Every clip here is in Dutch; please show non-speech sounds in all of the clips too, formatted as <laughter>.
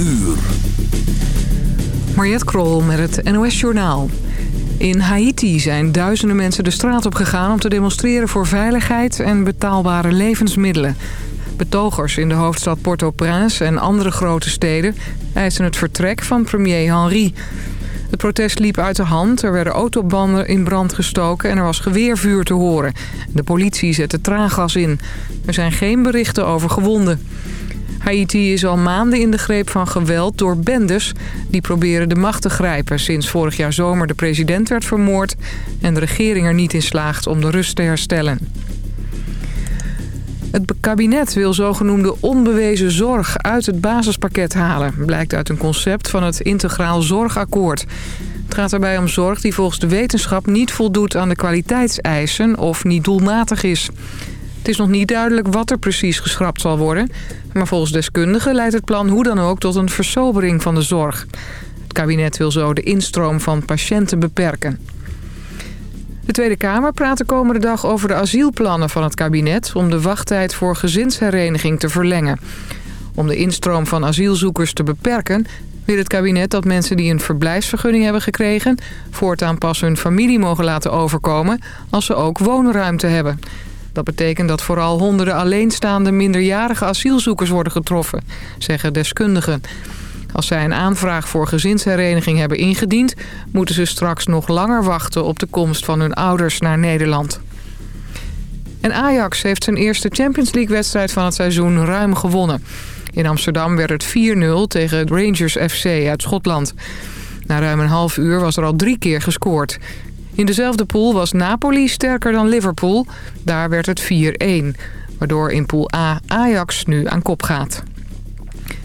uur. Mariette Krol met het NOS Journaal. In Haiti zijn duizenden mensen de straat op gegaan... om te demonstreren voor veiligheid en betaalbare levensmiddelen. Betogers in de hoofdstad Port-au-Prince en andere grote steden... eisen het vertrek van premier Henri. Het protest liep uit de hand, er werden autobanden in brand gestoken... en er was geweervuur te horen. De politie zette traangas in. Er zijn geen berichten over gewonden. Haiti is al maanden in de greep van geweld door bendes... die proberen de macht te grijpen sinds vorig jaar zomer de president werd vermoord... en de regering er niet in slaagt om de rust te herstellen. Het kabinet wil zogenoemde onbewezen zorg uit het basispakket halen... blijkt uit een concept van het Integraal Zorgakkoord. Het gaat daarbij om zorg die volgens de wetenschap niet voldoet aan de kwaliteitseisen... of niet doelmatig is. Het is nog niet duidelijk wat er precies geschrapt zal worden... maar volgens deskundigen leidt het plan hoe dan ook tot een versobering van de zorg. Het kabinet wil zo de instroom van patiënten beperken. De Tweede Kamer praat de komende dag over de asielplannen van het kabinet... om de wachttijd voor gezinshereniging te verlengen. Om de instroom van asielzoekers te beperken... wil het kabinet dat mensen die een verblijfsvergunning hebben gekregen... voortaan pas hun familie mogen laten overkomen als ze ook woonruimte hebben... Dat betekent dat vooral honderden alleenstaande minderjarige asielzoekers worden getroffen, zeggen deskundigen. Als zij een aanvraag voor gezinshereniging hebben ingediend... moeten ze straks nog langer wachten op de komst van hun ouders naar Nederland. En Ajax heeft zijn eerste Champions League-wedstrijd van het seizoen ruim gewonnen. In Amsterdam werd het 4-0 tegen Rangers FC uit Schotland. Na ruim een half uur was er al drie keer gescoord. In dezelfde pool was Napoli sterker dan Liverpool. Daar werd het 4-1. Waardoor in pool A Ajax nu aan kop gaat.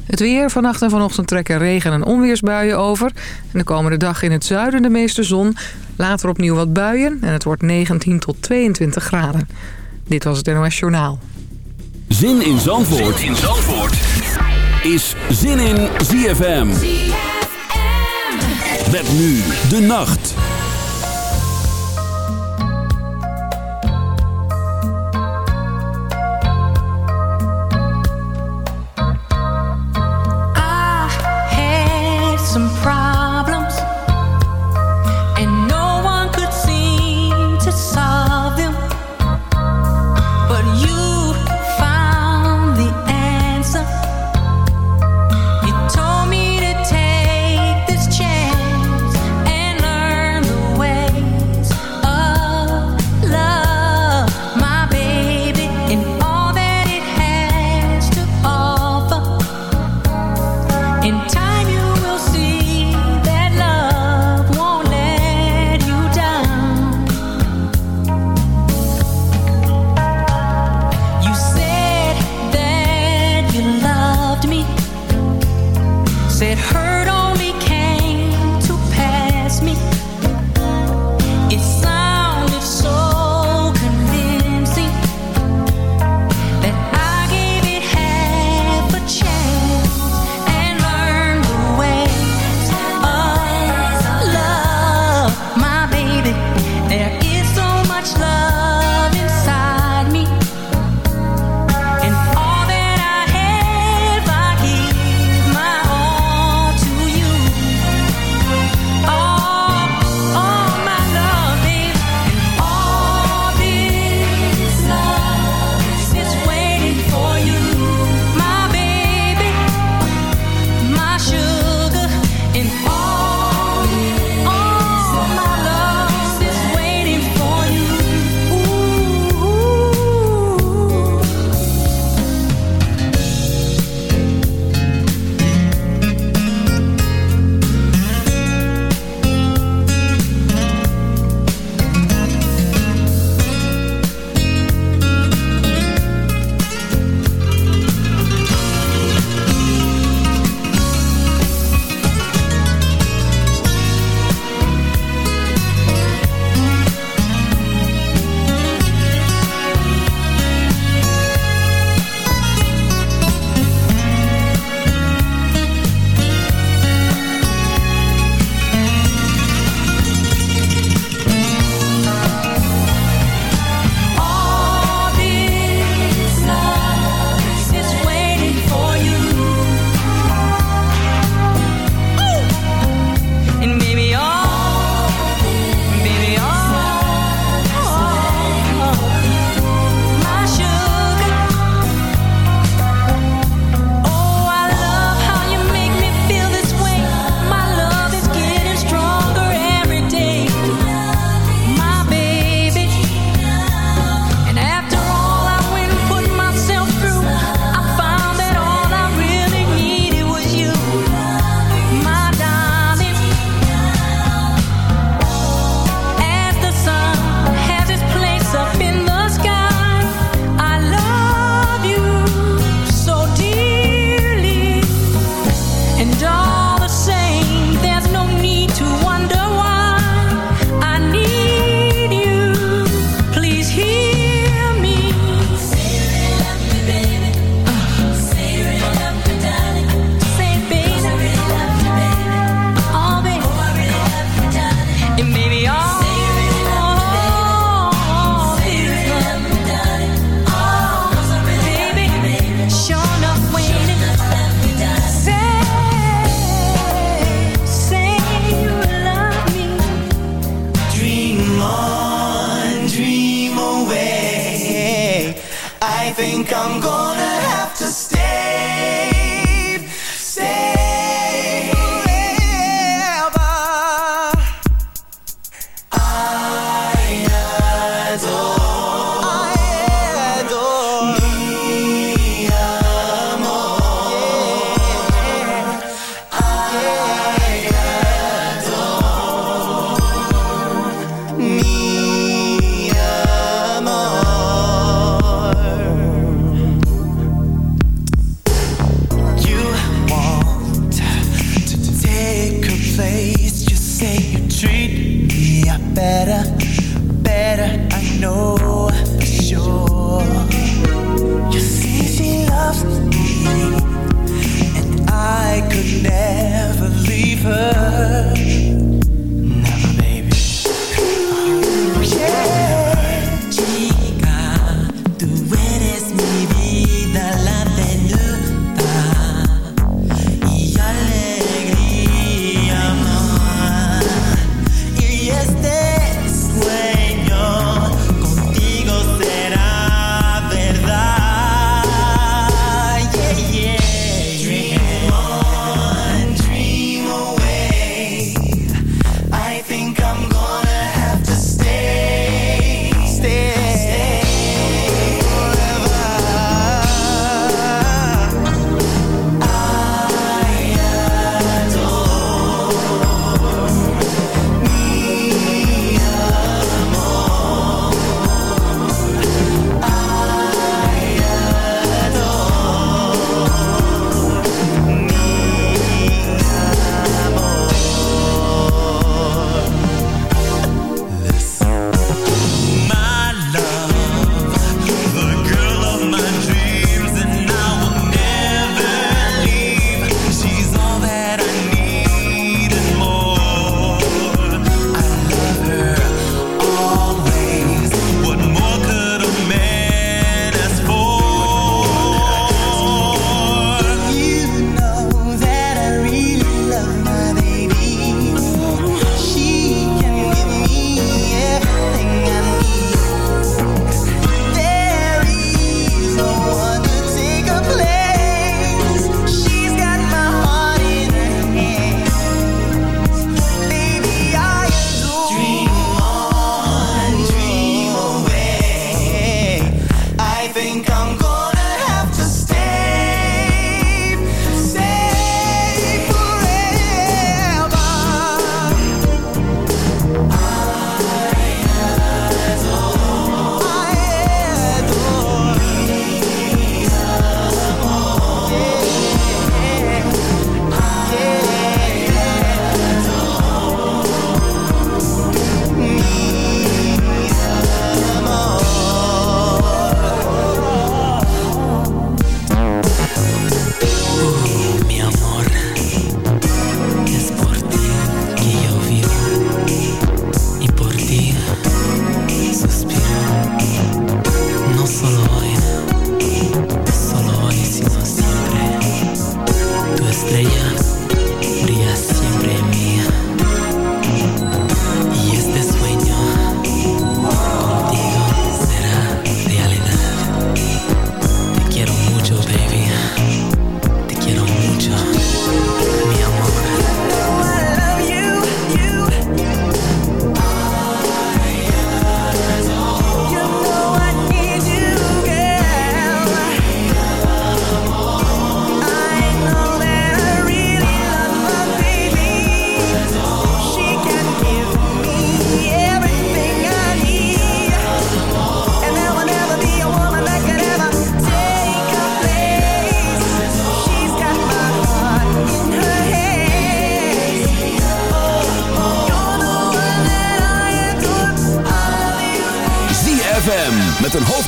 Het weer. Vannacht en vanochtend trekken regen- en onweersbuien over. En de komende dag in het zuiden de meeste zon. Later opnieuw wat buien. En het wordt 19 tot 22 graden. Dit was het NOS Journaal. Zin in Zandvoort, zin in Zandvoort. is Zin in ZFM. ZFM. Met nu de nacht.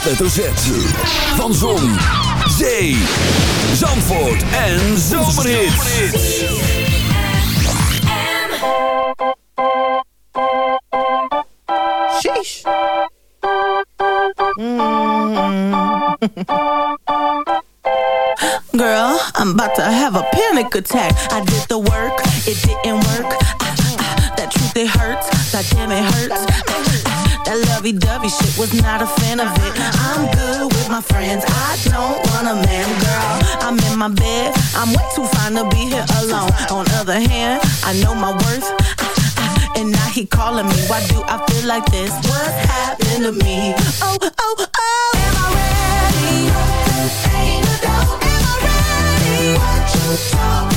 Hoofdletter Z. Van Zon, Zee, Zandvoort en Zomerhits. Sheesh. Mm. <laughs> Girl, I'm about to have a panic attack. I did the work, it didn't work. Ah, ah, that truth, it hurts. That damn, it hurts. That lovey-dovey shit was not a fan of it. I'm good with my friends. I don't want a man, girl. I'm in my bed. I'm way too fine to be here alone. On other hand, I know my worth. And now he calling me. Why do I feel like this? What happened to me? Oh, oh, oh. Am I ready? Ain't doubt. Am I ready? What you talking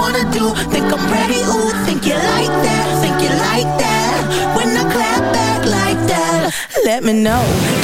wanna do? Think I'm ready? Ooh, think you like that? Think you like that? When I clap back like that, let me know.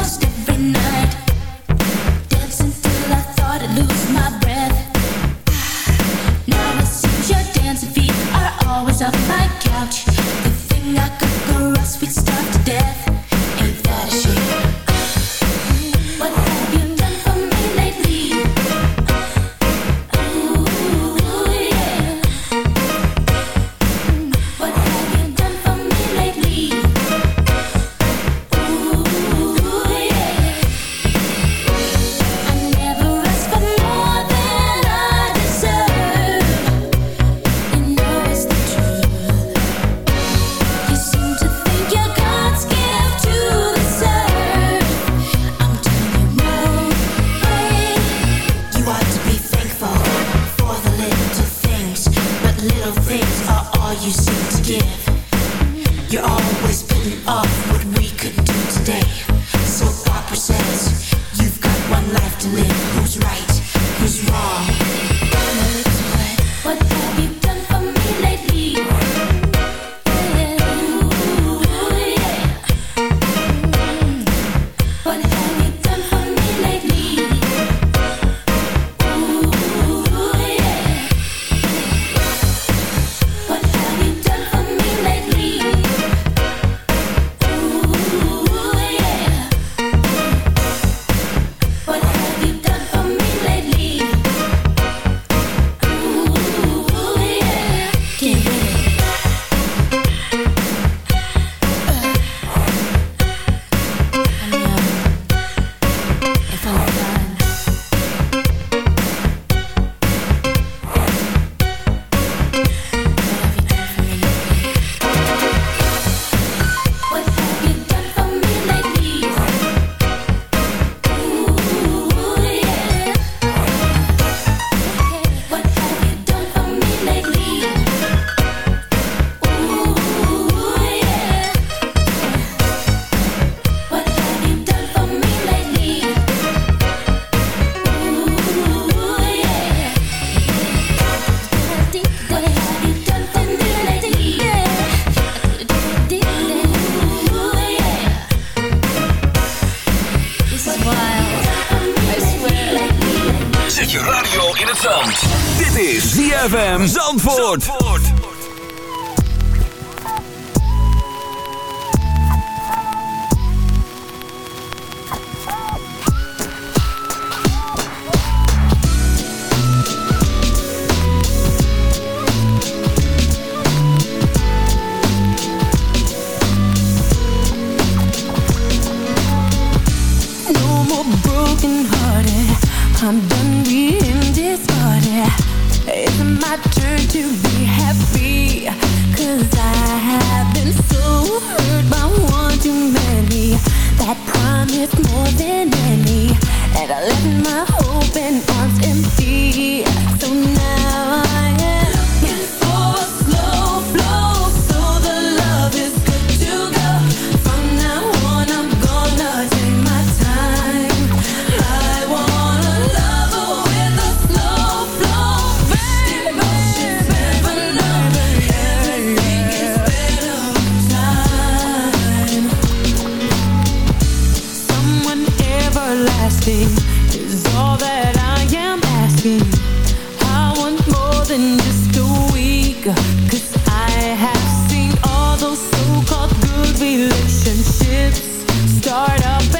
must is all that I am asking. I want more than just a week, cause I have seen all those so-called good relationships start up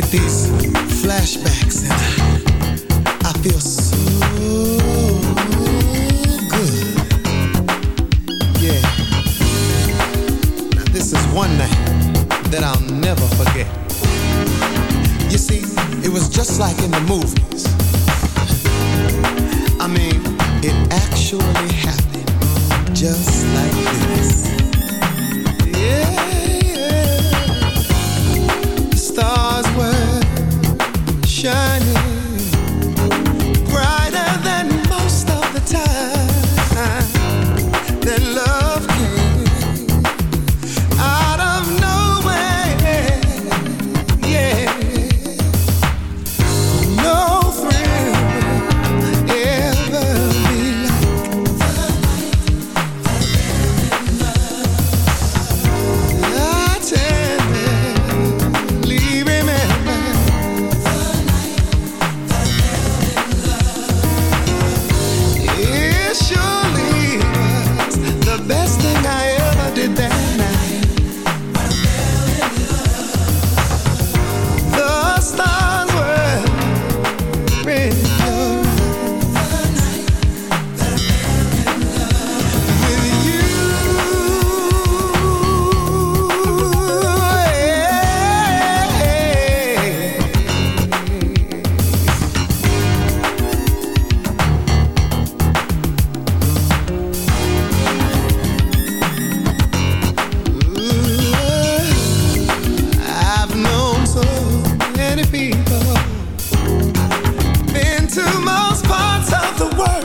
get these flashbacks and I feel so good. Yeah. Now this is one night that I'll never forget. You see, it was just like in the movie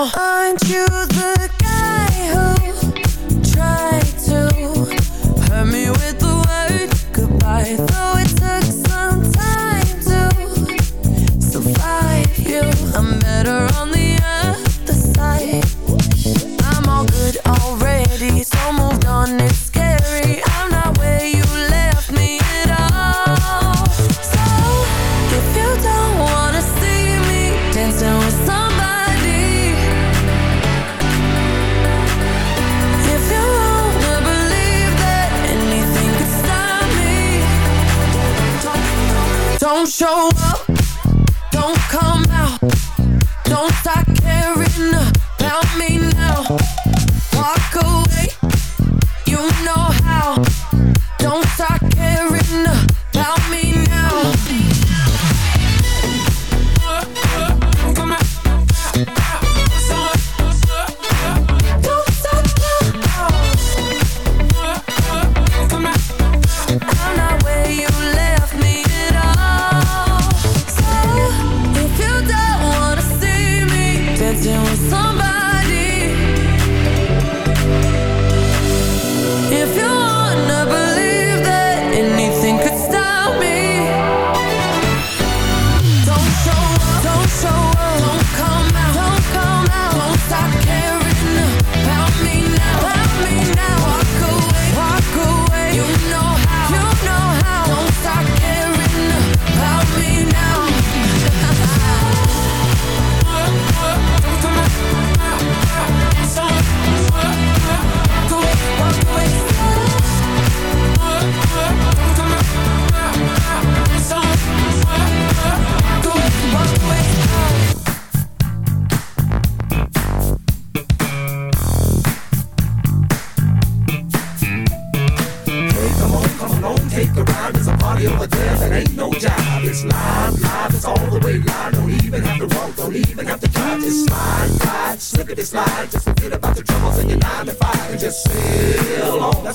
Aren't you the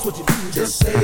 What you do. Just say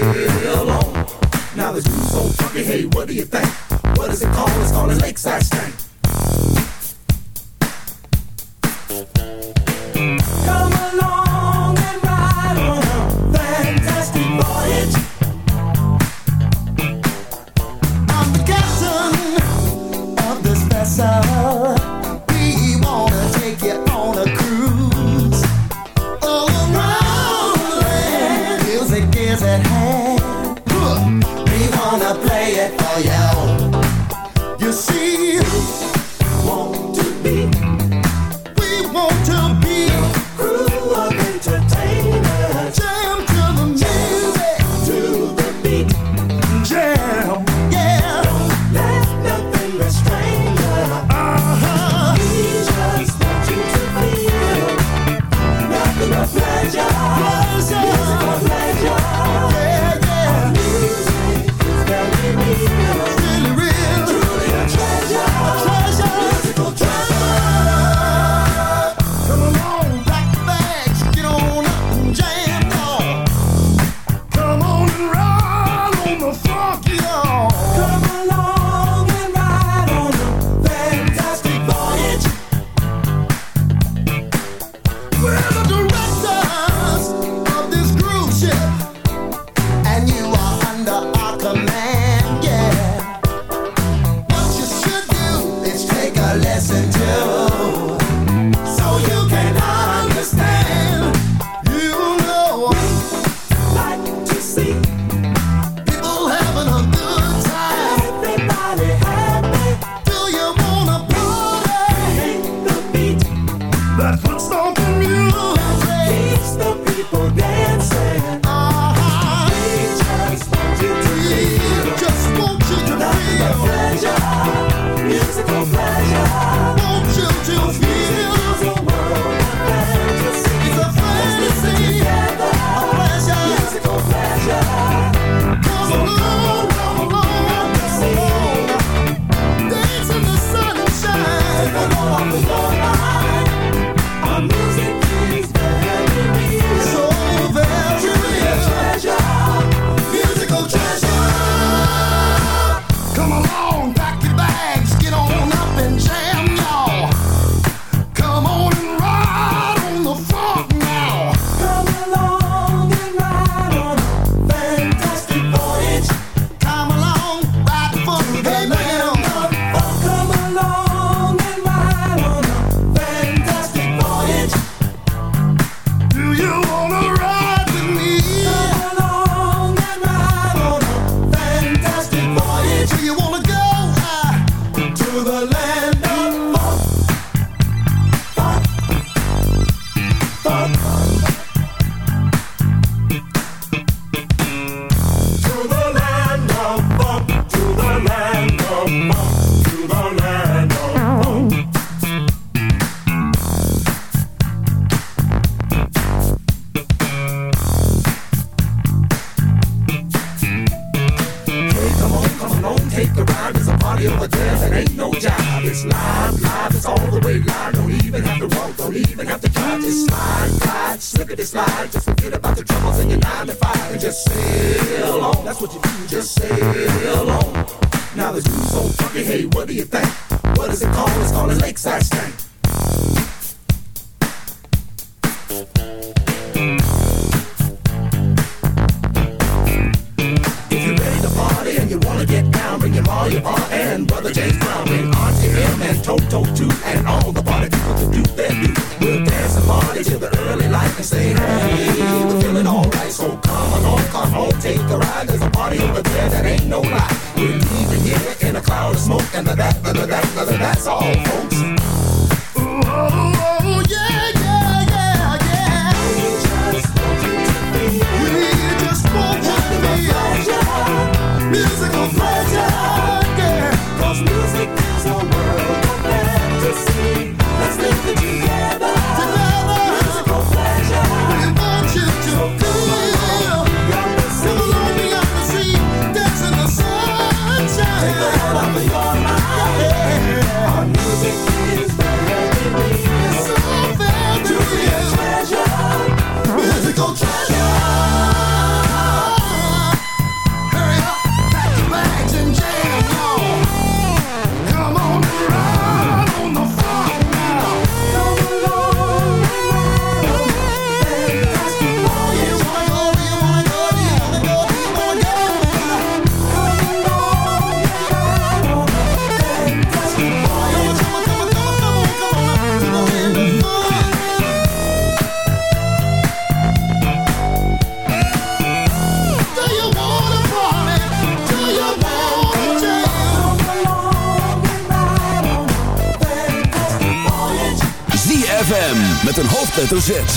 hoofdletter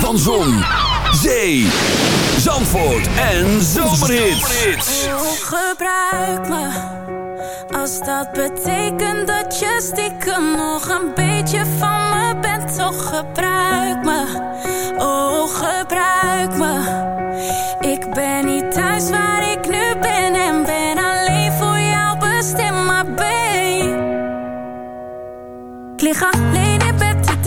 Van Zon, Zee, Zandvoort en Zomerhits. Gebruik me, als dat betekent dat je stiekem nog een beetje van me bent. Toch gebruik me, oh gebruik me. Ik ben niet thuis waar ik nu ben en ben alleen voor jou bestemd, maar babe. Ik lig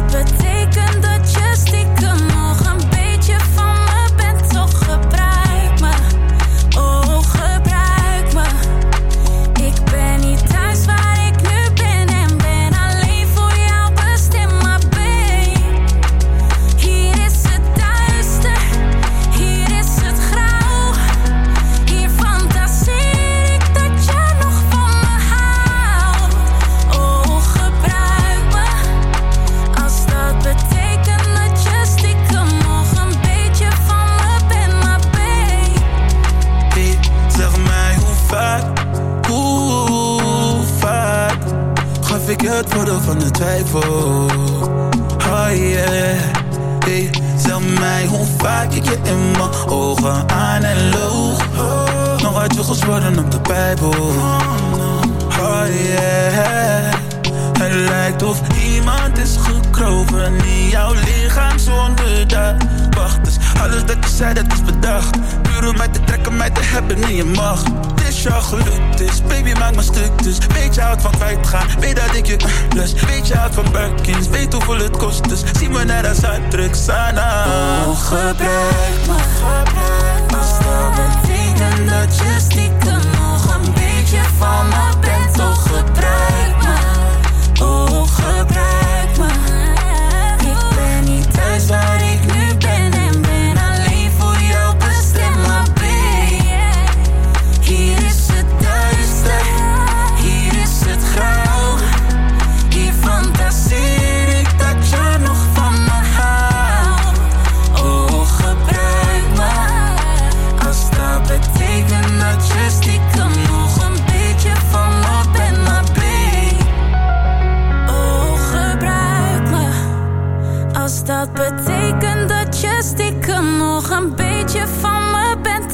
but.